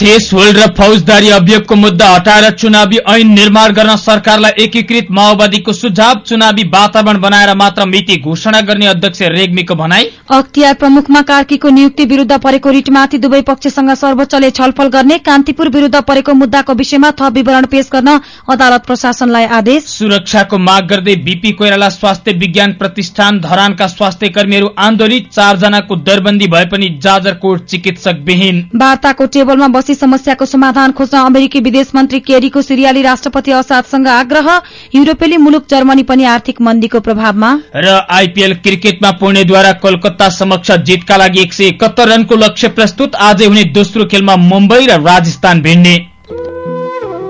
Thresh hold र फौजदारी अभियोगको मुद्दा हटाएर चुनावी ऐन निर्माण गर्न सरकारलाई एकीकृत माओवादीको सुझाव चुनावी वातावरण बनाएर मात्र मिति घोषणा गर्ने अध्यक्ष रेग्मीको भनाई। अख्तियार प्रमुखमा कार्कीको नियुक्ति विरूद्ध परेको रिटमाथि दुवै पक्षसँग सर्वोच्चले छलफल गर्ने कान्तिपुर विरूद्ध परेको मुद्दाको विषयमा थप विवरण पेश गर्न अदालत प्रशासनलाई आदेश। सुरक्षाको माग गर्दै बीपी कोइराला स्वास्थ्य विज्ञान प्रतिष्ठान धरानका स्वास्थ्य कर्मीहरू आन्दोलित चारजनाको दरबन्दी भए पनि जाजरकोट चिकित्सक विहीन वार्ताको टेबलमा बसी समस्याको समाधान खोज्न अमेरिकी विदेश मन्त्री केरीको सिरियाली राष्ट्रपति असादसँग आग्रह। युरोपेली मुलुक जर्मनी पनि आर्थिक मन्दीको प्रभावमा। र आइपीएल क्रिकेटमा पुणेद्वारा कोलकाता समक्ष जितका लागि एक रनको लक्ष्य प्रस्तुत। आजै हुने दोस्रो खेलमा मुम्बई र राजस्थान भिड्ने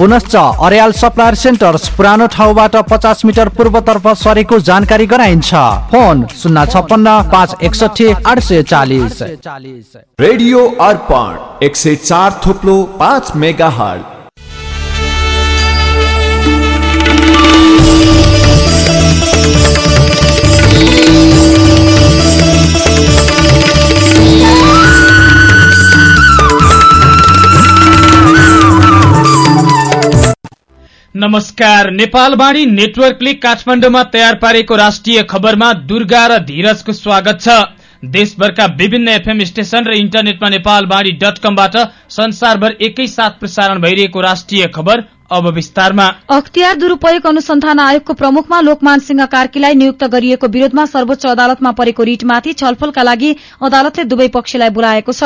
पुनश्च अर्याल सप्लायर सेन्टर्स पुरानो ठाउँबाट पचास मिटर पूर्वतर्फ सरेको जानकारी गराइन्छ। फोन शून्य छप्पन्न पाँच एकसठी आठ सय चालिस। रेडियो अर्पण एक सय चार थोप्लो पाँच मेगा हट नमस्कार। नेपालवाणी नेटवर्कले काठमाडौँमा तयार पारेको राष्ट्रिय खबरमा दुर्गा र धीरजको स्वागत छ। देशभरका विभिन्न एफएम स्टेशन र इन्टरनेटमा नेपालवाणी डट कमबाट संसारभर एकैसाथ प्रसारण भइरहेको राष्ट्रिय खबर अब विस्तारमा अख्तियार दुरूपयोग अनुसन्धान आयोगको प्रमुखमा लोकमान सिंह कार्कीलाई नियुक्त गरिएको विरोधमा सर्वोच्च अदालतमा परेको रिटमाथि छलफलका लागि अदालतले दुवै पक्षलाई बोलाएको छ।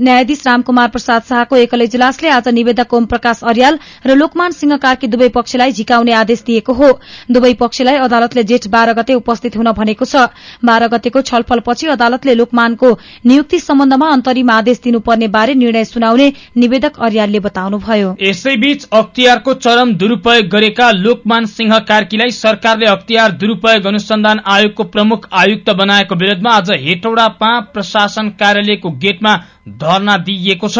न्यायाधीश रामकुमार प्रसाद शाहको एकल इजलासले आज निवेदक ओम प्रकाश अर्याल र लोकमान सिंह कार्की दुवै पक्षलाई झिकाउने आदेश दिएको हो। दुवै पक्षलाई अदालतले जेठ बाह्र गते उपस्थित हुन भनेको छ। बाह्र गतेको छलफलपछि अदालतले लोकमानको नियुक्ति सम्बन्धमा अन्तरिम आदेश दिनुपर्ने बारे निर्णय सुनाउने निवेदक अर्यालले बताउनुभयो। अख्तियारको चरम दुरूपयोग गरेका लोकमान सिंह कार्कीलाई सरकारले अख्तियार दुरूपयोग अनुसन्धान आयोगको प्रमुख आयुक्त बनाएको विरोधमा आज हेटौडा पा प्रशासन कार्यालयको गेटमा धरना दिइएको छ।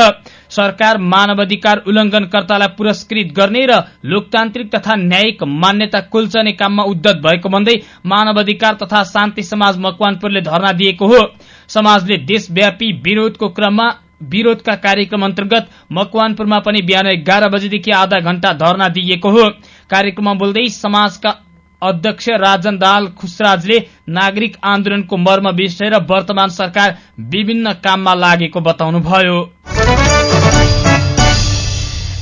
सरकार मानवाधिकार उल्लंघनकर्तालाई पुरस्कृत गर्ने र लोकतान्त्रिक तथा न्यायिक मान्यता कुल्चने काममा उद्धत भएको भन्दै मानवाधिकार तथा शान्ति समाज मकवानपुरले धरना दिएको हो। समाजले देशव्यापी विरोधको क्रममा विरोधका कार्यक्रम अन्तर्गत मकवानपुरमा पनि बिहान एघार बजेदेखि आधा घण्टा धरना दिइएको हो। कार्यक्रममा बोल्दै समाजका अध्यक्ष राजन दाल खुसराजले नागरिक आन्दोलनको मर्म बिर्सेर वर्तमान सरकार विभिन्न काममा लागेको बताउनुभयो।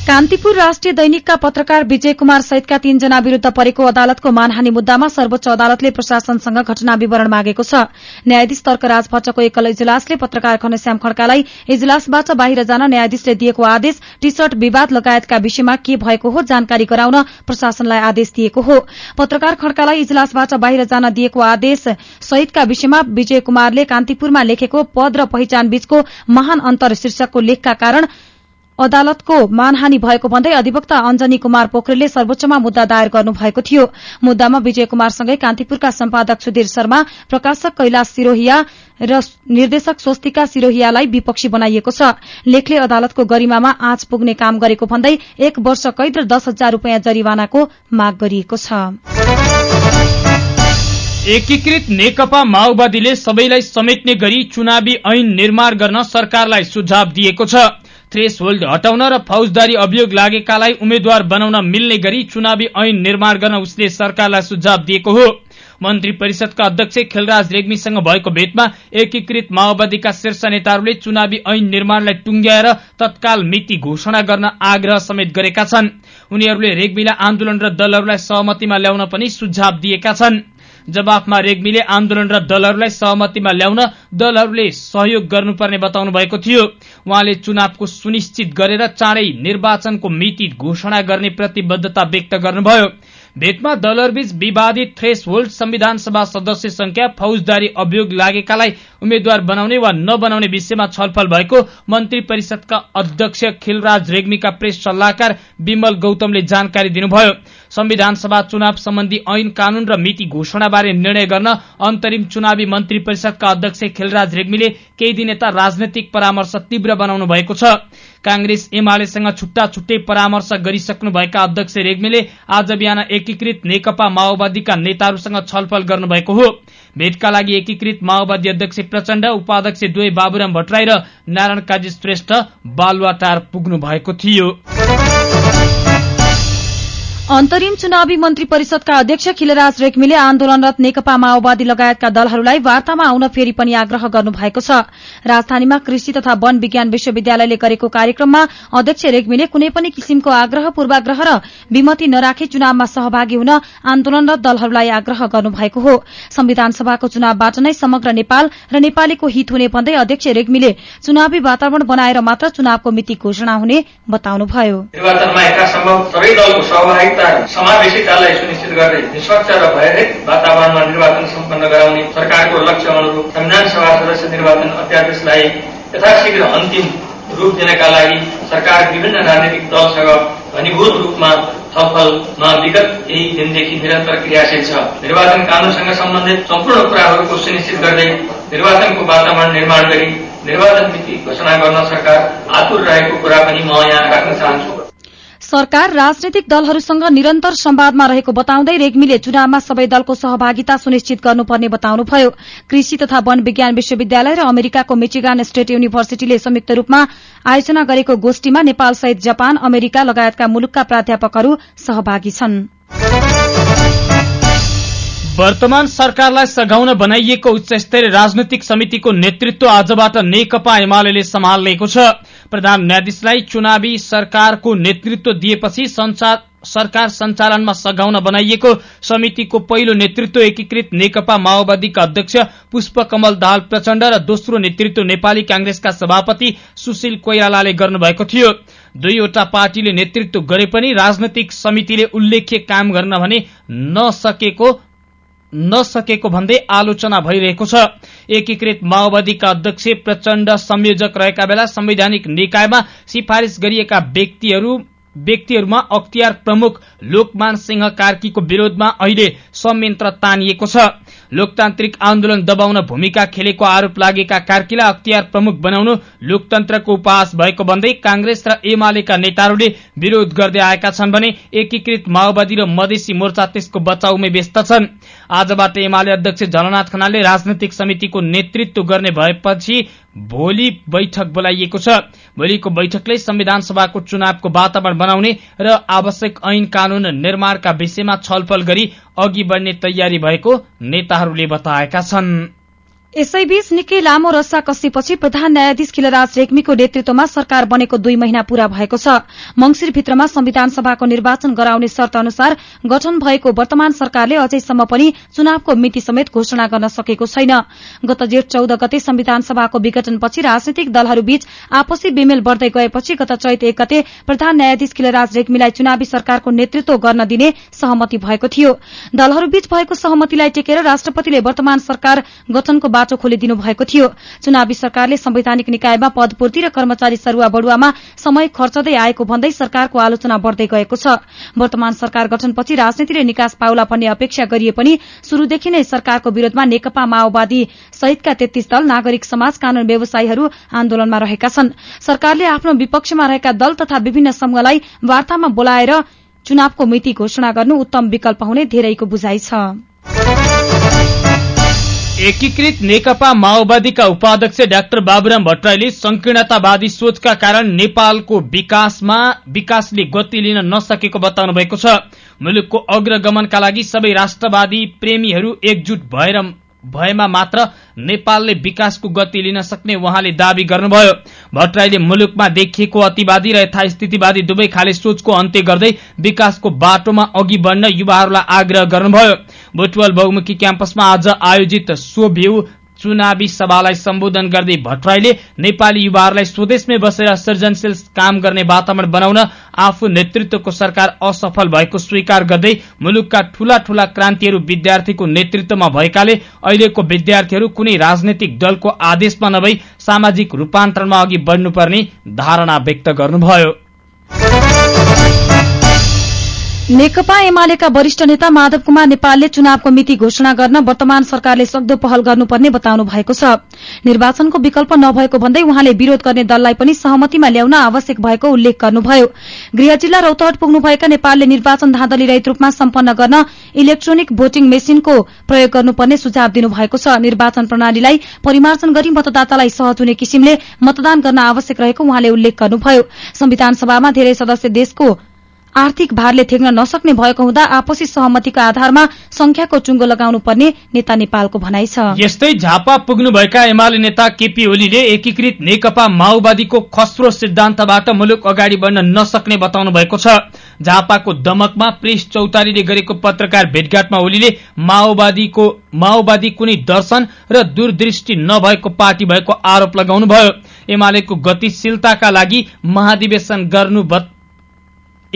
कान्तिपुर राष्ट्रिय दैनिकका पत्रकार विजय कुमार सहितका तीनजना विरूद्ध परेको अदालतको मानहानी मुद्दामा सर्वोच्च अदालतले प्रशासनसँग घटना विवरण मागेको छ। न्यायाधीश तर्कराज भट्टको एकल इजलासले पत्रकार घनश्याम खड्कालाई इजलासबाट बाहिर जान न्यायाधीशले दिएको आदेश टी शर्ट विवाद लगायतका विषयमा के भएको हो जानकारी गराउन प्रशासनलाई आदेश दिएको हो। पत्रकार खड्कालाई इजलासबाट बाहिर जान दिएको आदेश सहितका विषयमा विजय कुमारले कान्तिपुरमा लेखेको पद र पहिचान बीचको महान अन्तर शीर्षकको लेखका कारण अदालतको मानहानी भएको भन्दै अधिवक्ता अञ्जनी कुमार पोखरेलले सर्वोच्चमा मुद्दा दायर गर्नुभएको थियो। मुद्दामा विजय कुमारसँगै कान्तिपुरका सम्पादक सुधीर शर्मा प्रकाशक कैलाश सिरोहिया र निर्देशक स्वस्तिका सिरोहियालाई विपक्षी बनाइएको छ। लेखले अदालतको गरिमामा आँच पुग्ने काम गरेको भन्दै एक वर्ष कैद र दस हजार रूपियाँ जरिवानाको माग गरिएको छ। एकीकृत नेकपा माओवादीले सबैलाई समेट्ने गरी चुनावी ऐन निर्माण गर्न सरकारलाई सुझाव दिएको छ। थ्रेस होल्ड हटाउन र फौजदारी अभियोग लागेकालाई उम्मेद्वार बनाउन मिल्ने गरी चुनावी ऐन निर्माण गर्न उसले सरकारलाई सुझाव दिएको हो। मन्त्री परिषदका अध्यक्ष खेलराज रेग्मीसँग भएको भेटमा एकीकृत माओवादीका शीर्ष नेताहरूले चुनावी ऐन निर्माणलाई टुंग्याएर तत्काल मिति घोषणा गर्न आग्रह समेत गरेका छन्। उनीहरूले रेग्मीलाई आन्दोलन र दलहरूलाई सहमतिमा ल्याउन पनि सुझाव दिएका छन्। जवाफमा रेग्मीले आन्दोलन र दलहरूलाई सहमतिमा ल्याउन दलहरूले सहयोग गर्नुपर्ने बताउनु भएको थियो उहाँले चुनावको सुनिश्चित गरेर चाँडै निर्वाचनको मिति घोषणा गर्ने प्रतिबद्धता व्यक्त गर्नुभयो। भेटमा दलहरूबीच विवादित थ्रेस होल्ड संविधान सभा सदस्य संख्या फौजदारी अभियोग लागेकालाई उम्मेद्वार बनाउने वा नबनाउने विषयमा छलफल भएको मन्त्री परिषदका अध्यक्ष खिलराज रेग्मीका प्रेस सल्लाहकार विमल गौतमले जानकारी दिनुभयो। संविधान सभा चुनाव सम्बन्धी ऐन कानून र मिति घोषणाबारे निर्णय गर्न अन्तरिम चुनावी मन्त्री परिषदका अध्यक्ष खिलराज रेग्मीले केही दिन यता राजनैतिक परामर्श तीव्र बनाउनु भएको छ। कांग्रेस एमालेसँग छुट्टा छुट्टै परामर्श गरिसक्नुभएका अध्यक्ष रेग्मीले आज बिहान एकीकृत नेकपा माओवादीका नेताहरूसँग छलफल गर्नुभएको हो। भेटका लागि एकीकृत माओवादी अध्यक्ष प्रचण्ड उपाध्यक्ष दुवै बाबुराम भट्टराई र नारायण काजी श्रेष्ठ बालुवाटार पुग्नु भएको थियो। अन्तरिम चुनावी मन्त्री परिषदका अध्यक्ष खिलराज रेग्मीले आन्दोलनरत नेकपा माओवादी लगायतका दलहरूलाई वार्तामा आउन फेरि पनि आग्रह गर्नुभएको छ। राजधानीमा कृषि तथा वन विज्ञान विश्वविद्यालयले गरेको कार्यक्रममा अध्यक्ष रेग्मीले कुनै पनि किसिमको आग्रह पूर्वाग्रह र विमति नराखी चुनावमा सहभागी हुन आन्दोलनरत दलहरूलाई आग्रह गर्नुभएको हो। संविधान सभाको चुनावबाट नै समग्र नेपाल र नेपालीको हित हुने भन्दै अध्यक्ष रेग्मीले चुनावी वातावरण बनाएर मात्र चुनावको मिति घोषणा हुने बताउनुभयो। सहभागिता समावेशितालाई सुनिश्चित गर्दै निष्पक्ष र भयरहित वातावरणमा निर्वाचन सम्पन्न गराउने सरकारको लक्ष्य अनुरूप संविधान सभा सदस्य निर्वाचन अध्यादेशलाई यथाशीघ्र अन्तिम रूप दिनका लागि सरकार विभिन्न राजनैतिक दलसँग घनीभूत रूपमा छलफलमा विगत केही दिनदेखि निरन्तर क्रियाशील छ। निर्वाचन कानूनसँग सम्बन्धित सम्पूर्ण कुराहरूको सुनिश्चित गर्दै निर्वाचनको वातावरण निर्माण गरी निर्वाचन मिति घोषणा गर्न सरकार आतुर रहेको कुरा पनि म यहाँ राख्न चाहन्छु। सरकार राजनैतिक दलहरूसँग निरन्तर संवादमा रहेको बताउँदै रेग्मीले चुनावमा सबै दलको सहभागिता सुनिश्चित गर्नुपर्ने बताउनुभयो। कृषि तथा वन विज्ञान विश्वविद्यालय र अमेरिकाको मिचिगान स्टेट युनिभर्सिटीले संयुक्त रूपमा आयोजना गरेको गोष्ठीमा नेपाल सहित जापान अमेरिका लगायतका मुलुकका प्राध्यापकहरू सहभागी छन्। वर्तमान सरकारलाई सघाउन बनाइएको उच्चस्तरीय राजनैतिक समितिको नेतृत्व आजबाट नेकपा एमाले सम्हाल्नेको छ। प्रधान न्यायाधीशलाई चुनावी सरकारको नेतृत्व दिएपछि सरकार सञ्चालनमा सघाउन बनाइएको समितिको पहिलो नेतृत्व एकीकृत नेकपा माओवादीका अध्यक्ष पुष्पकमल दाहाल प्रचण्ड र दोस्रो नेतृत्व नेपाली कांग्रेसका सभापति सुशील कोइरालाले गर्नुभएको थियो। दुईवटा पार्टीले नेतृत्व गरे पनि राजनैतिक समितिले उल्लेख्य काम गर्न भने नसकेको नसकेको भन्दै आलोचना भइरहेको छ। एकीकृत माओवादीका अध्यक्ष प्रचण्ड संयोजक रहेका बेला संवैधानिक निकायमा सिफारिश गरिएका व्यक्तिहरू व्यक्तिहरूमा अख्तियार प्रमुख लोकमान सिंह कार्कीको विरोधमा अहिले संयन्त्र तानिएको छ। लोकतान्त्रिक आन्दोलन दबाउन भूमिका खेलेको आरोप लागेका कार्कीलाई अख्तियार प्रमुख बनाउनु लोकतन्त्रको उपहास भएको भन्दै कांग्रेस र एमालेका नेताहरूले विरोध गर्दै आएका छन् भने एकीकृत माओवादी र मधेसी मोर्चा त्यसको बचाउमै व्यस्त छन्। आजबाट एमाले अध्यक्ष झलनाथ खनालले राजनैतिक समितिको नेतृत्व गर्ने भएपछि भोलि बैठक बोलाइएको छ। भोलिको बैठकले संविधान सभाको चुनावको वातावरण बनाउने र आवश्यक ऐन कानून निर्माणका विषयमा छलफल गरी अघि बढ्ने तयारी भएको नेताहरूले बताएका छन्। यसैबीच निकै लामो रस्सा कसेपछि प्रधान न्यायाधीश खिलराज रेग्मीको नेतृत्वमा सरकार बनेको दुई महिना पूरा भएको छ। मंगिर भित्रमा संविधान सभाको निर्वाचन गराउने शर्त अनुसार गठन भएको वर्तमान सरकारले अझैसम्म पनि चुनावको मिति समेत घोषणा गर्न सकेको छैन। गत जेठ चौध गते संविधान सभाको विघटनपछि राजनैतिक दलहरूबीच आपसी बेमेल बढ़दै गएपछि गत चैत एक गते प्रधान न्यायाधीश खिलराज रेग्मीलाई चुनावी सरकारको नेतृत्व गर्न दिने सहमति भएको थियो। दलहरूबीच भएको सहमतिलाई टेकेर राष्ट्रपतिले वर्तमान सरकार गठनको बाटो खोलिदिनु भएको थियो। चुनावी सरकारले संवैधानिक निकायमा पदपूर्ति र कर्मचारी सरूवा बढुवामा समय खर्चदै आएको भन्दै सरकारको आलोचना बढ़दै गएको छ। वर्तमान सरकार गठनपछि राजनीतिले निकास पाउला भन्ने अपेक्षा गरिए पनि शुरूदेखि नै सरकारको विरोधमा नेकपा माओवादी सहितका तेत्तीस दल नागरिक समाज कानून व्यवसायीहरू आन्दोलनमा रहेका छन्। सरकारले आफ्नो विपक्षमा रहेका दल तथा विभिन्न समूहलाई वार्तामा बोलाएर चुनावको मिति घोषणा गर्नु उत्तम विकल्प हुने धेरैको बुझाइ छ। एकीकृत नेकपा माओवादीका उपाध्यक्ष डाक्टर बाबुराम भट्टराईले संकीर्णतावादी सोचका कारण नेपालको विकासमा विकासले गति लिन नसकेको बताउनु भएको छ। मुलुकको अग्रगमनका लागि सबै राष्ट्रवादी प्रेमीहरू एकजुट भएर भएमा मात्र नेपालले विकासको गति लिन सक्ने उहाँले दावी गर्नुभयो। भट्टराईले मुलुकमा देखिएको अतिवादी र यथास्थितिवादी दुवै खाले सोचको अन्त्य गर्दै विकासको बाटोमा अघि बढ्न युवाहरूलाई आग्रह गर्नुभयो। बुटवल बहुमुखी क्याम्पसमा आज आयोजित सो भ्यू चुनावी सभालाई सम्बोधन गर्दै भट्टराईले नेपाली युवाहरूलाई स्वदेशमै बसेर सृजनशील काम गर्ने वातावरण बनाउन आफू नेतृत्वको सरकार असफल भएको स्वीकार गर्दै मुलुकका ठूला ठूला क्रान्तिहरू विद्यार्थीको नेतृत्वमा भएकाले अहिलेको विद्यार्थीहरू कुनै राजनैतिक दलको आदेशमा नभई सामाजिक रूपान्तरणमा अघि बढ्नुपर्ने धारणा व्यक्त गर्नुभयो। नेकपा एमालेका वरिष्ठ नेता माधव कुमार नेपालले चुनावको मिति घोषणा गर्न वर्तमान सरकारले सक्दो पहल गर्नुपर्ने बताउनु भएको छ। निर्वाचनको विकल्प नभएको भन्दै उहाँले विरोध गर्ने दललाई पनि सहमतिमा ल्याउन आवश्यक भएको उल्लेख गर्नुभयो। गृह जिल्ला रौतहट पुग्नुभएका नेपालले निर्वाचन धाँधली रहित रूपमा सम्पन्न गर्न इलेक्ट्रोनिक भोटिङ मेसिनको प्रयोग गर्नुपर्ने सुझाव दिनुभएको छ। निर्वाचन प्रणालीलाई परिमार्जन गरी मतदातालाई सहज हुने किसिमले मतदान गर्न आवश्यक रहेको उहाँले उल्लेख गर्नुभयो। संविधान सभामा धेरै सदस्य देशको आर्थिक भारले थेग्न नसक्ने भएको हुँदा आपसी सहमतिको आधारमा संख्याको चुङ्गो लगाउनु पर्ने नेता नेपालको भनाइ छ। यस्तै झापा पुग्नुभएका एमाले नेता केपी ओलीले एकीकृत नेकपा माओवादीको खस्रो सिद्धान्तबाट मुलुक अगाडि बढ्न नसक्ने बताउनु भएको छ। झापाको दमकमा प्रेस चौतारीले गरेको पत्रकार भेटघाटमा ओलीले माओवादीको माओवादी कुनै दर्शन र दूरदृष्टि नभएको पार्टी भएको आरोप लगाउनुभयो। एमालेको गतिशीलताका लागि महाधिवेशन गर्नु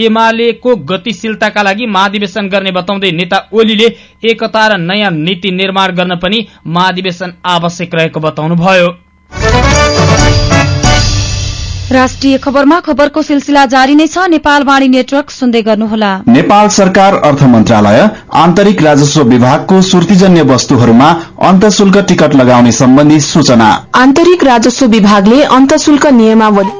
एमालेको गतिशीलताका लागि महाधिवेशन गर्ने बताउँदै नेता ओलीले एकता र नयाँ नीति निर्माण गर्न पनि महाधिवेशन आवश्यक रहेको बताउनुभयो। राष्ट्रिय खबरमा खबरको सिलसिला जारी नै छ। नेपाल वाणी नेटवर्क सुन्दै गर्नुहोला। नेपाल सरकार अर्थ मन्त्रालय आन्तरिक राजस्व विभागको सुर्तीजन्य वस्तुहरूमा अन्तशुल्क टिकट लगाउने सम्बन्धी सूचना। आन्तरिक राजस्व विभागले अन्तशुल्क नियमावली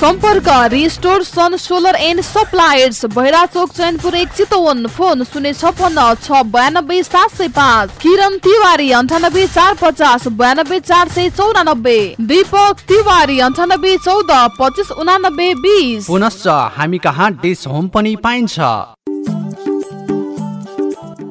सम्पर्क restore sun solar and suppliers Bhaira चोक चैनपुर एक चितवन फोन शून्य छपन्न छ बयानब्बे सात सय पाँच। किरण तिवारी अन्ठानब्बे चार पचास बयानब्बे चार सय चौरानब्बे। दीपक तिवारी अन्ठानब्बे चौध पच्चिस उनानब्बे बिस। पुनश्च हामी कहाँ डिस होम पनि पाइन्छ।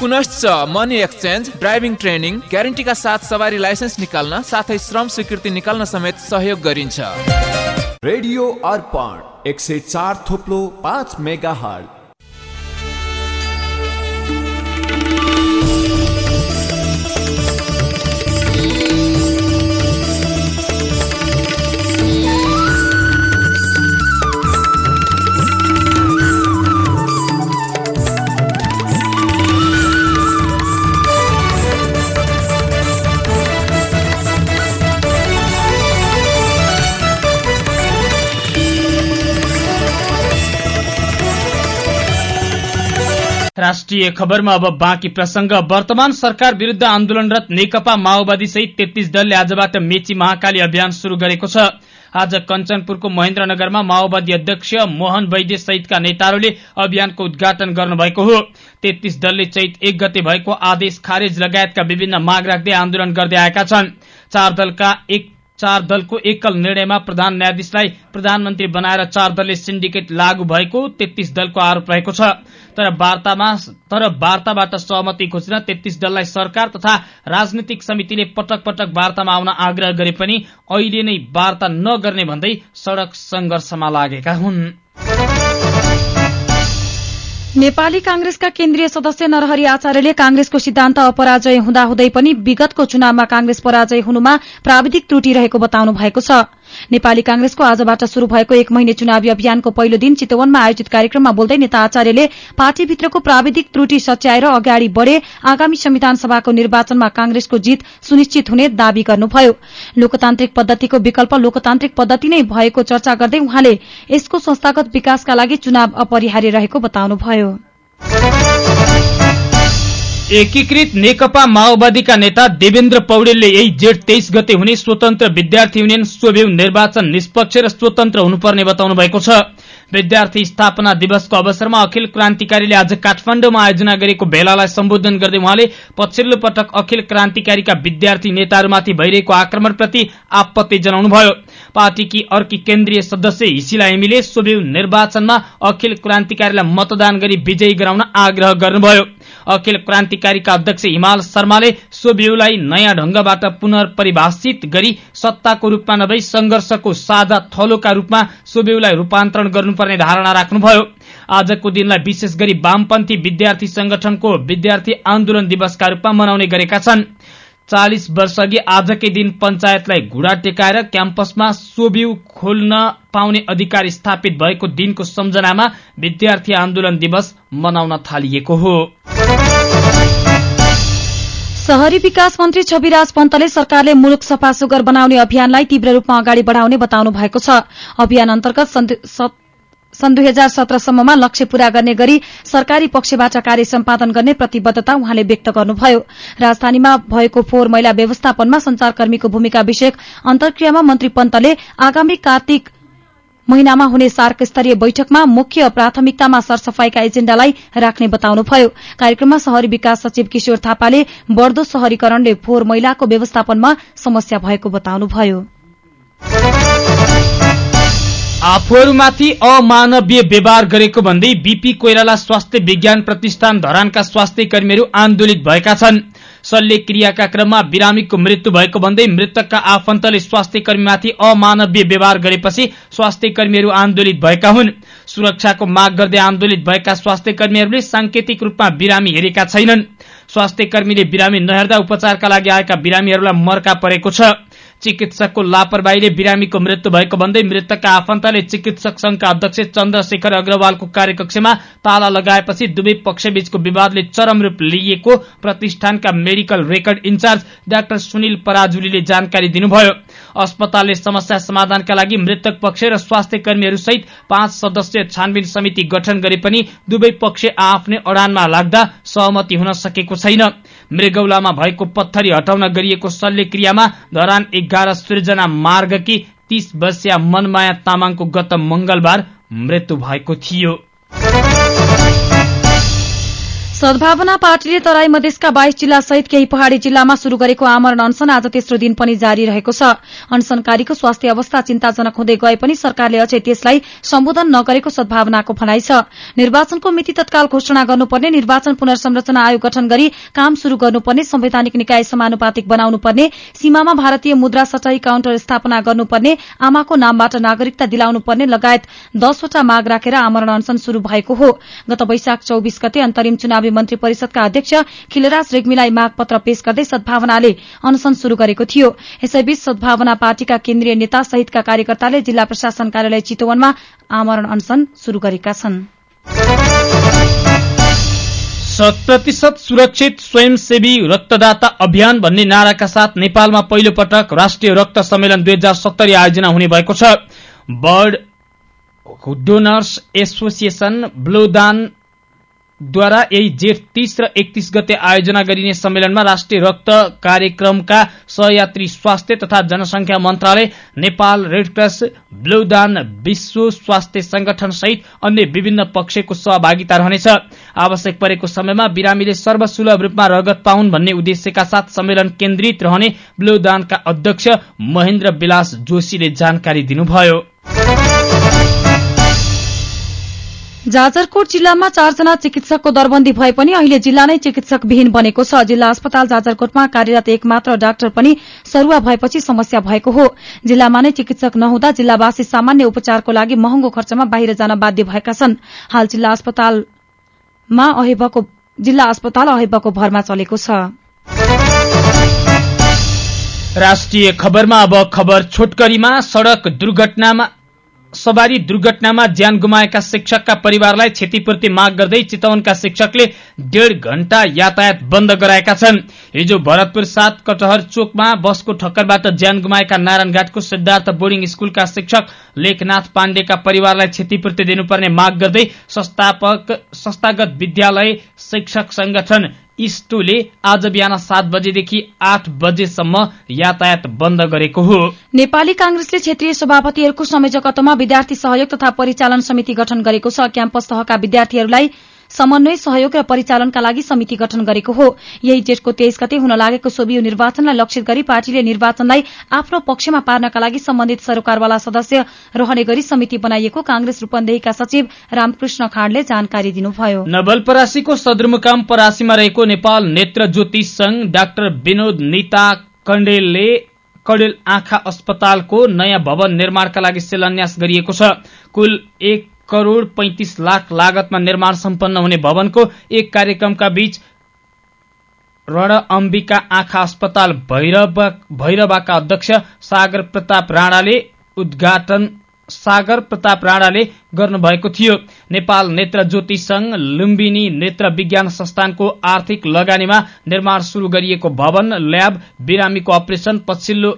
पुनश्च मनी एक्सचेन्ज ड्राइभिङ ट्रेनिङ ग्यारेन्टीका साथ सवारी लाइसेन्स निकाल्न साथै श्रम स्वीकृति निकाल्न समेत सहयोग गरिन्छ। रेडियो अर्पण एक सय चार थोप्लो पाँच मेगा हट राष्ट्रिय खबरमा अब बाँकी प्रसंग। वर्तमान सरकार विरूद्ध आन्दोलनरत नेकपा माओवादी सहित तेत्तीस दलले आजबाट मेची महाकाली अभियान शुरू गरेको छ। आज कञ्चनपुरको महेन्द्रनगरमा माओवादी अध्यक्ष मोहन वैद्य सहितका नेताहरूले अभियानको उद्घाटन गर्नुभएको हो। तेत्तीस दलले चैत एक गते भएको आदेश खारेज लगायतका विभिन्न माग राख्दै आन्दोलन गर्दै आएका छन्। चार दलका एक चार दलको एकल निर्णयमा प्रधान न्यायाधीशलाई प्रधानमन्त्री बनाएर चार दलले सिन्डिकेट लागू भएको तेत्तीस दलको आरोप रहेको छ। तर वार्तामा तर वार्ताबाट सहमति खोजेर तेत्तीस दललाई सरकार तथा राजनीतिक समितिले पटक पटक वार्तामा आउन आग्रह गरे पनि अहिले नै वार्ता नगर्ने भन्दै सड़क संघर्षमा लागेका हुन्। नेपाली कांग्रेसका केन्द्रीय सदस्य नरहरि आचार्यले कांग्रेसको सिद्धान्त अपराजय हुँदाहुँदै पनि विगतको चुनावमा कांग्रेस पराजय हुनुमा प्राविधिक त्रुटि रहेको बताउनु भएको छ। नेपाली कांग्रेसको आजबाट शुरू भएको एक महिने चुनावी अभियानको पहिलो दिन चितवनमा आयोजित कार्यक्रममा बोल्दै नेता आचार्यले पार्टीभित्रको प्राविधिक त्रुटि सच्याएर अगाडि बढ़े आगामी संविधान सभाको निर्वाचनमा कांग्रेसको जीत सुनिश्चित हुने दावी गर्नुभयो। लोकतान्त्रिक पद्धतिको विकल्प लोकतान्त्रिक पद्धति नै भएको चर्चा गर्दै उहाँले यसको संस्थागत विकासका लागि चुनाव अपरिहार्य रहेको बताउनुभयो। एकीकृत नेकपा माओवादीका नेता देवेन्द्र पौडेलले यही जेठ तेइस गते हुने स्वतन्त्र विद्यार्थी युनियन सोभेउ निर्वाचन निष्पक्ष र स्वतन्त्र हुनुपर्ने बताउनु भएको छ। विद्यार्थी स्थापना दिवसको अवसरमा अखिल क्रान्तिकारीले आज काठमाडौँमा आयोजना गरेको भेलालाई सम्बोधन गर्दै उहाँले पछिल्लो पटक अखिल क्रान्तिकारीका विद्यार्थी नेताहरूमाथि भइरहेको आक्रमणप्रति आपत्ति जनाउनुभयो। पार्टीकी अर्की केन्द्रीय सदस्य हिसिला एमीले सोभेउ निर्वाचनमा अखिल क्रान्तिकारीलाई मतदान गरी विजयी गराउन आग्रह गर्नुभयो। अखिल क्रान्तिकारीका अध्यक्ष हिमाल शर्माले सो बिउलाई नयाँ ढंगबाट पुनर्परिभाषित गरी सत्ताको रूपमा नभई संघर्षको साझा थलोका रूपमा सो बिउलाई रूपान्तरण गर्नुपर्ने धारणा राख्नुभयो। आजको दिनलाई विशेष गरी वामपन्थी विद्यार्थी संगठनको विद्यार्थी आन्दोलन दिवसका रूपमा मनाउने गरेका छन्। चालिस वर्षअघि आजकै दिन पञ्चायतलाई घुडा टेकाएर क्याम्पसमा सोब्यू खोल्न पाउने अधिकार स्थापित भएको दिनको सम्झनामा विद्यार्थी आन्दोलन दिवस मनाउन थालिएको हो। शहरी विकास मन्त्री छविराज पन्तले सरकारले मुलुक सफा सुगर बनाउने अभियानलाई तीव्र रूपमा अगाडि बढ़ाउने बताउनु भएको छ। अभियान अन्तर्गत सन् दुई हजार सत्रसम्ममा लक्ष्य पूरा गर्ने गरी सरकारी पक्षबाट कार्य सम्पादन गर्ने प्रतिबद्धता उहाँले व्यक्त गर्नुभयो। राजधानीमा भएको फोहोर मैला व्यवस्थापनमा संचारकर्मीको भूमिका विषयक अन्तर्क्रियामा मन्त्री पन्तले आगामी कार्तिक महिनामा हुने सार्क स्तरीय बैठकमा मुख्य प्राथमिकतामा सरसफाईका एजेण्डालाई राख्ने बताउनुभयो। कार्यक्रममा शहरी विकास सचिव किशोर थापाले बढ़दो शहरीकरणले फोहोर मैलाको व्यवस्थापनमा समस्या भएको बताउनुभयो। आफूहरूमाथि अमानवीय व्यवहार गरेको भन्दै बीपी कोइराला स्वास्थ्य विज्ञान प्रतिष्ठान धरानका स्वास्थ्य कर्मीहरू आन्दोलित भएका छन्। शल्य क्रियाका क्रममा बिरामीको मृत्यु भएको भन्दै मृतकका आफन्तले स्वास्थ्य कर्मीमाथि अमानवीय व्यवहार गरेपछि स्वास्थ्य कर्मीहरू आन्दोलित भएका हुन्। सुरक्षाको माग गर्दै आन्दोलित भएका स्वास्थ्य कर्मीहरूले सांकेतिक रूपमा बिरामी हेरेका छैनन्। स्वास्थ्य कर्मीले बिरामी नहेर्दा उपचारका लागि आएका बिरामीहरूलाई मर्का परेको छ। चिकित्सकको लापरवाहीले बिरामीको मृत्यु भएको भन्दै मृतकका आफन्तले चिकित्सक संघका अध्यक्ष चन्द्रशेखर अग्रवालको कार्यकक्षमा ताला लगाएपछि दुवै पक्षबीचको विवादले चरम रूप लिइएको प्रतिष्ठानका medical record in-charge doctor Sunil पराजुलीले जानकारी दिनुभयो। अस्पतालले समस्या समाधानका लागि मृतक पक्ष र स्वास्थ्य कर्मीहरू सहित पाँच सदस्यीय छानबिन समिति गठन गरे पनि दुवै पक्ष आफ्नै अडानमा लाग्दा सहमति हुन सकेको छैन। मृगौलामा भएको पत्थरी हटाउन गरिएको शल्यक्रियामा धरान एघार सृजना मार्गकी तीस वर्षीय मनमाया तामाङको गत मंगलबार मृत्यु भएको थियो। सद्भावना पार्टीले तराई मधेसका बाइस जिल्ला सहित केही पहाड़ी जिल्लामा शुरू गरेको आमरण अनशन आज तेस्रो दिन पनि जारी रहेको छ। अनशनकारीको स्वास्थ्य अवस्था चिन्ताजनक हुँदै गए पनि सरकारले अझै त्यसलाई सम्बोधन नगरेको सद्भावनाको भनाइ छ। निर्वाचनको मिति तत्काल घोषणा गर्नुपर्ने निर्वाचन पुनर्संरचना आयोग गठन गरी काम शुरू गर्नुपर्ने संवैधानिक निकाय समानुपातिक बनाउनुपर्ने सीमामा भारतीय मुद्रा सटाई काउन्टर स्थापना गर्नुपर्ने आमाको नामबाट नागरिकता दिलाउनु पर्ने लगायत दसवटा माग राखेर आमरण अनशन शुरू भएको हो। गत वैशाख चौबिस गते अन्तरिम चुनावी मन्त्री परिषदका अध्यक्ष खिलराज रेग्मीलाई मागपत्र पेश गर्दै सद्भावनाले अनशन शुरू गरेको थियो। यसैबीच सद्भावना पार्टीका केन्द्रीय नेता सहितका कार्यकर्ताले जिल्ला प्रशासन कार्यालय चितवनमा आमरण अनशन शुरू गरेका छन्। शत प्रतिशत सुरक्षित स्वयंसेवी रक्तदाता अभियान भन्ने नाराका साथ नेपालमा पहिलो पटक राष्ट्रिय रक्त सम्मेलन दुई हजार सत्तरी आयोजना हुने भएको छ। बर्ड डोनर्स एसोसिएसन ब्लोदान द्वारा यही जेठ तीस र एकतीस गते आयोजना गरिने सम्मेलनमा राष्ट्रिय रक्त कार्यक्रमका सहयात्री स्वास्थ्य तथा जनसंख्या मन्त्रालय नेपाल रेडक्रस ब्लूदान विश्व स्वास्थ्य संगठन सहित अन्य विभिन्न पक्षको सहभागिता रहनेछ। आवश्यक परेको समयमा बिरामीले सर्वसुलभ रूपमा रगत पाउन् भन्ने उद्देश्यका साथ सम्मेलन केन्द्रित रहने ब्लूदानका अध्यक्ष महेन्द्र विलास जोशीले जानकारी दिनुभयो। जाजरकोट जिल्लामा चारजना चिकित्सकको दरबन्दी भए पनि अहिले जिल्ला नै चिकित्सक विहीन बनेको छ। जिल्ला अस्पताल जाजरकोटमा कार्यरत एक मात्र डाक्टर पनि सरूवा भएपछि समस्या भएको हो। जिल्लामा नै चिकित्सक नहुँदा जिल्लावासी सामान्य उपचारको लागि महँगो खर्चमा बाहिर जान बाध्य भएका छन्। हाल जिल्ला अस्पताल अहेबको भरमा चलेको छ। राष्ट्रिय खबरमा अब खबर छोटकरीमा सड़क दुर्घटनामा सवारी दुर्घटनामा ज्यान गुमाएका शिक्षकका परिवारलाई क्षतिपूर्ति माग गर्दै चितवनका शिक्षकले डेढ घण्टा यातायात बन्द गराएका छन्। हिजो भरतपुर सात कटहर चोकमा बसको ठक्करबाट ज्यान गुमाएका नारायणघाटको सिद्धार्थ बोर्डिङ स्कूलका शिक्षक लेखनाथ पाण्डेका परिवारलाई क्षतिपूर्ति दिनुपर्ने माग गर्दै संस्थापक संस्थागत विद्यालय शिक्षक संगठन इस्टुले आज बिहान सात बजेदेखि आठ बजेसम्म यातायात बन्द गरेको हो। नेपाली कांग्रेसले क्षेत्रीय सभापतिहरूको संयोजकत्वमा विद्यार्थी सहयोग तथा परिचालन समिति गठन गरेको छ। क्याम्पस तहका विद्यार्थीहरूलाई समन्वय सहयोग र परिचालनका लागि समिति गठन गरेको हो। यही जेठको तेइस गते हुन लागेको सोभियो निर्वाचनलाई लक्षित गरी पार्टीले निर्वाचनलाई आफ्नो पक्षमा पार्नका लागि सम्बन्धित सरकारवाला सदस्य रहने गरी समिति बनाइएको कांग्रेस रूपन्देहीका सचिव रामकृष्ण खाँडले जानकारी दिनुभयो। नवलपरासीको सदरमुकाम परासीमा रहेको नेपाल नेत्र ज्योति संघ डाक्टर विनोद निता कण्डेलले कडेल आँखा अस्पतालको नयाँ भवन निर्माणका लागि शिलान्यास गरिएको छ। कुल एक करोड़ पैंतिस लाख लागतमा निर्माण सम्पन्न हुने भवनको एक कार्यक्रमका बीच रण अम्बिका आँखा अस्पताल भैरवाका अध्यक्ष सागर प्रताप राणाले उद्घाटन सागर प्रताप राणाले गर्नुभएको थियो। नेपाल नेत्र ज्योति संघ लुम्बिनी नेत्र विज्ञान संस्थानको आर्थिक लगानीमा निर्माण शुरू गरिएको भवन ल्याब बिरामीको अपरेशन पछिल्लो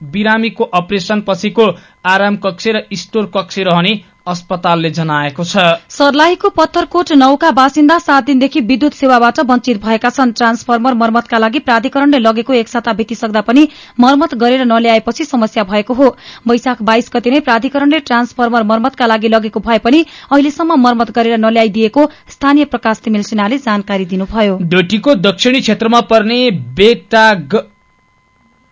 बिरामीको अपरेशन पछिको आराम कक्ष र स्टोर कक्ष रहने अस्पतालले जनाएको छ। सर्लाहीको पत्थरकोट नौका बासिन्दा सात दिनदेखि विद्युत सेवाबाट वञ्चित भएका छन्। ट्रान्सफर्मर मर्मतका लागि प्राधिकरणले लगेको एक साता बितिसक्दा पनि मर्मत गरेर नल्याएपछि समस्या भएको हो। वैशाख बाइस गति नै प्राधिकरणले ट्रान्सफर्मर मर्मतका लागि लगेको भए पनि अहिलेसम्म मर्मत गरेर नल्याइदिएको स्थानीय प्रकाश तिमिल सिन्हाले जानकारी दिनुभयो। डोटीको दक्षिणी क्षेत्रमा पर्ने बेटा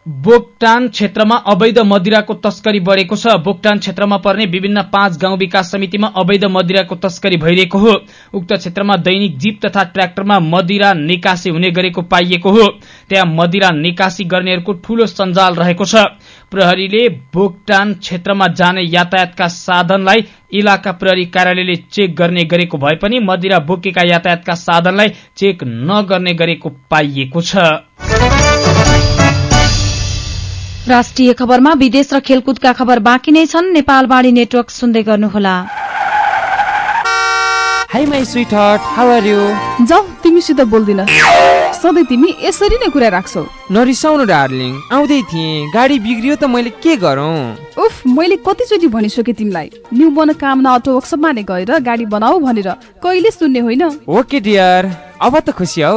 बोक्टान क्षेत्रमा अवैध मदिराको तस्करी बढ़ेको छ। बोक्टान क्षेत्रमा पर्ने विभिन्न पाँच गाउँ विकास समितिमा अवैध मदिराको तस्करी भइरहेको हो। उक्त क्षेत्रमा दैनिक जीप तथा ट्र्याक्टरमा मदिरा निकासी हुने गरेको पाइएको हो। त्यहाँ मदिरा निकासी गर्नेहरूको ठूलो सञ्जाल रहेको छ। प्रहरीले बोक्टान क्षेत्रमा जाने यातायातका साधनलाई इलाका प्रहरी कार्यालयले चेक गर्ने गरेको भए पनि मदिरा बोकेका यातायातका साधनलाई चेक नगर्ने गरेको पाइएको छ। राष्ट्रिय खबरमा विदेश र खेलकुदका खबर बाँकी नै छन्। नेपाल बाणी नेटवर्क सुन्दै गर्नुहोला। Hi my sweetheart how are you जाऊ तिमीसित बोल्दिन। सधैँ तिमी यसरी नै कुरा राख्छौ। नरिसाउनु डार्लिङ आउँदै थिएँ। गाडी बिग्रियो त मैले के गरौँ? उफ मैले कतिचोटि भनिसकेँ तिमीलाई। न्यु मनोकामना अटो वर्कसपमा नै गएर गाडी बनाऊ भनेर। कहिले सुन्ने होइन? ओके डियर अब त खुसी हौ।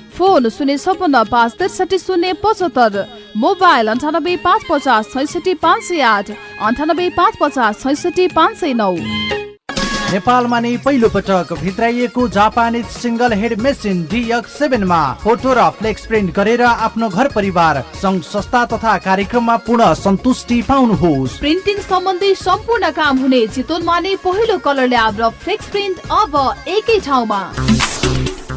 फोन शून्य छपन्न पाँच त्रिसठी शून्य पचहत्तर मोबाइल अन्ठानब्बे पाँच पचास छैसठी पाँच सय आठ अन्ठानब्बे पाँच पचास छैसठी पाँच सय नौ। नेपालमा नै पहिलो पटक भित्राइएको Japanese single head machine DX सेभेनमा photo र फ्लेक्स प्रिन्ट गरेर आफ्नो घर परिवार सङ्घ संस्था तथा कार्यक्रममा पूर्ण सन्तुष्टि पाउनुहोस्। प्रिन्टिङ सम्बन्धी सम्पूर्ण काम हुने चितवनमा नै पहिलो कलर ल्याब र फ्लेक्स प्रिन्ट अब एकै ठाउँमा।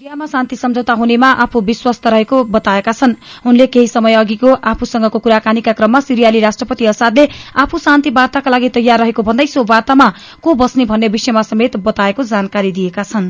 सिरियामा शान्ति सम्झौता हुनेमा आफू विश्वस्त रहेको बताएका छन्। उनले केही समय अघिको आफूसँगको कुराकानीका क्रममा सिरियाली राष्ट्रपति असादले आफू शान्ति वार्ताका लागि तयार रहेको भन्दै सो वार्तामा को बस्ने भन्ने विषयमा समेत बताएको जानकारी दिएका छन्।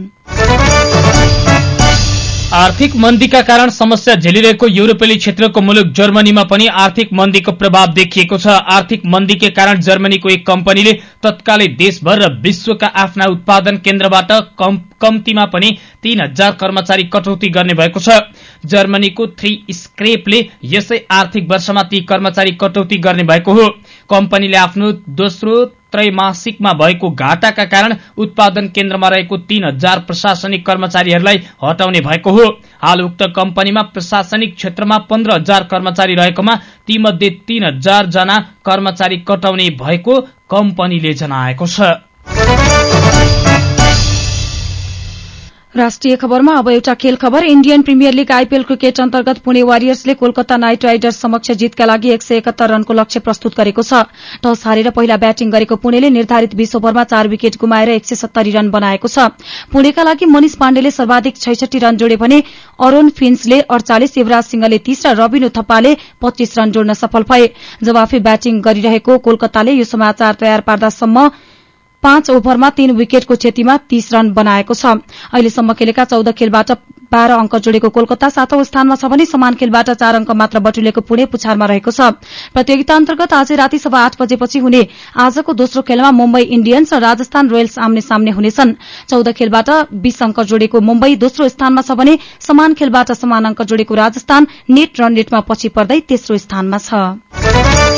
आर्थिक मन्दीका कारण समस्या झेलिरहेको युरोपेली क्षेत्रको मुलुक जर्मनीमा पनि आर्थिक मन्दीको प्रभाव देखिएको छ। आर्थिक मन्दीकै कारण जर्मनीको एक कम्पनीले तत्कालै देशभर र विश्वका आफ्ना उत्पादन केन्द्रबाट कम कम्तीमा पनि तीन हजार कर्मचारी कटौती गर्ने भएको छ। जर्मनीको थ्री स्क्रेपले यसै आर्थिक वर्षमा ती कर्मचारी कटौती गर्ने भएको हो। कम्पनीले आफ्नो दोस्रो त्रैमासिकमा भएको घाटाका कारण उत्पादन केन्द्रमा रहेको तीन हजार प्रशासनिक कर्मचारीहरूलाई हटाउने भएको हो। हाल उक्त कम्पनीमा प्रशासनिक क्षेत्रमा पन्ध्र हजार कर्मचारी रहेकोमा तीमध्ये तीन हजार जना कर्मचारी कटाउने भएको कम्पनीले जनाएको छ। राष्ट्रिय खबरमा अब एउटा खेल खबर। Indian Premier League IPL cricket अन्तर्गत पुणे वारियर्सले कोलकाता नाइट राइडर्स समक्ष जितका लागि एक सय एकात्तर रनको लक्ष्य प्रस्तुत गरेको छ। टस हारेर पहिला ब्याटिङ गरेको पुणेले निर्धारित बीस ओभरमा चार विकेट गुमाएर एक सय सत्तरी रन बनाएको छ। पुणेका लागि मनिष पाण्डेले सर्वाधिक छैसठी रन जोडे भने अरूण फिन्सले अडचालिस युवराज सिंहले तीस र रविनु थप्पाले पच्चीस रन जोड्न सफल भए। जब आफै ब्याटिङ गरिरहेको कोलकाताले यो समाचार तयार पार्दासम्म पाँच ओभरमा तीन विकेटको क्षतिमा तीस रन बनाएको छ। अहिलेसम्म खेलेका चौध खेलबाट बाह्र अङ्क जोडेको कोलकाता सातौं स्थानमा छ भने समान खेलबाट चार अङ्क मात्र बटुलेको पुणे पुछारमा रहेको छ। प्रतियोगिता अन्तर्गत आज राति सभा आठ बजेपछि हुने आजको दोस्रो खेलमा मुम्बई इण्डियन्स र राजस्थान रोयल्स आम्ने सामने हुनेछन्। चौध खेलबाट बीस अङ्क जोडेको मुम्बई दोस्रो स्थानमा छ भने समान खेलबाट समान अङ्क जोडेको राजस्थान नेट रन रेटमा पछि पर्दै तेस्रो स्थानमा छ।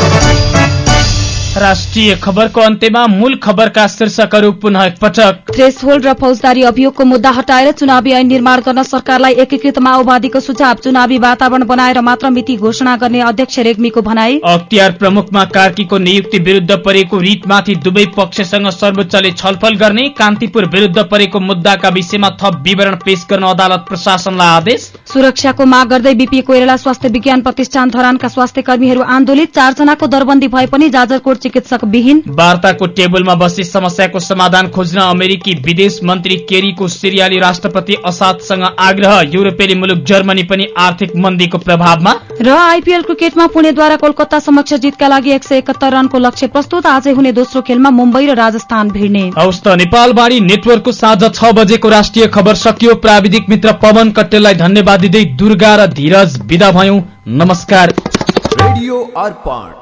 राष्ट्रिय खबरको अन्त्यमा मूल खबरका शीर्षकहरू पुनः एकपटक। थ्रेसहोल्ड र फौजदारी अभियोगको मुद्दा हटाएर चुनावी ऐन निर्माण गर्न सरकारलाई एकीकृत माओवादीको सुझाव चुनावी वातावरण बनाएर मात्र मिति घोषणा गर्ने अध्यक्ष रेग्मीको भनाई। अख्तियार प्रमुखमा कार्कीको नियुक्ति विरूद्ध परेको रिटमाथि दुवै पक्षसँग सर्वोच्चले छलफल गर्ने कान्तिपुर विरूद्ध परेको मुद्दाका विषयमा थप विवरण पेश गर्न अदालत प्रशासनलाई आदेश। सुरक्षाको माग गर्दै बीपी कोइराला स्वास्थ्य विज्ञान प्रतिष्ठान धरानका स्वास्थ्य कर्मीहरू आन्दोलित चारजनाको दरबन्दी भए पनि जाजरकोट चिकित्सक विहीन। वार्ताको टेबलमा बसी समस्याको समाधान खोज्न अमेरिकी विदेश मन्त्री केरीको सिरियाली राष्ट्रपति असादसँग आग्रह। युरोपेली मुलुक जर्मनी पनि आर्थिक मन्दीको प्रभावमा। र आइपीएल क्रिकेटमा पुणेद्वारा कोलकाता समक्ष जितका लागि एक सय एकहत्तर रनको लक्ष्य प्रस्तुत। आजै हुने दोस्रो खेलमा मुम्बई र राजस्थान भिड्ने। हवस् त नेपालवाणी नेटवर्कको साँझ छ बजेको राष्ट्रिय खबर सकियो। प्राविधिक मित्र पवन कट्टेललाई धन्यवाद दिँदै दुर्गा र धीरज विदा भयौं। नमस्कार। रेडियो अर्पण।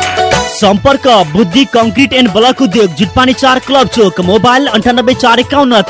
सम्पर्क बुद्धि कङ्क्रिट एन्ड ब्लक उद्योग जुटपानी चार क्लब चोक मोबाइल अन्ठानब्बे चार एकाउन्न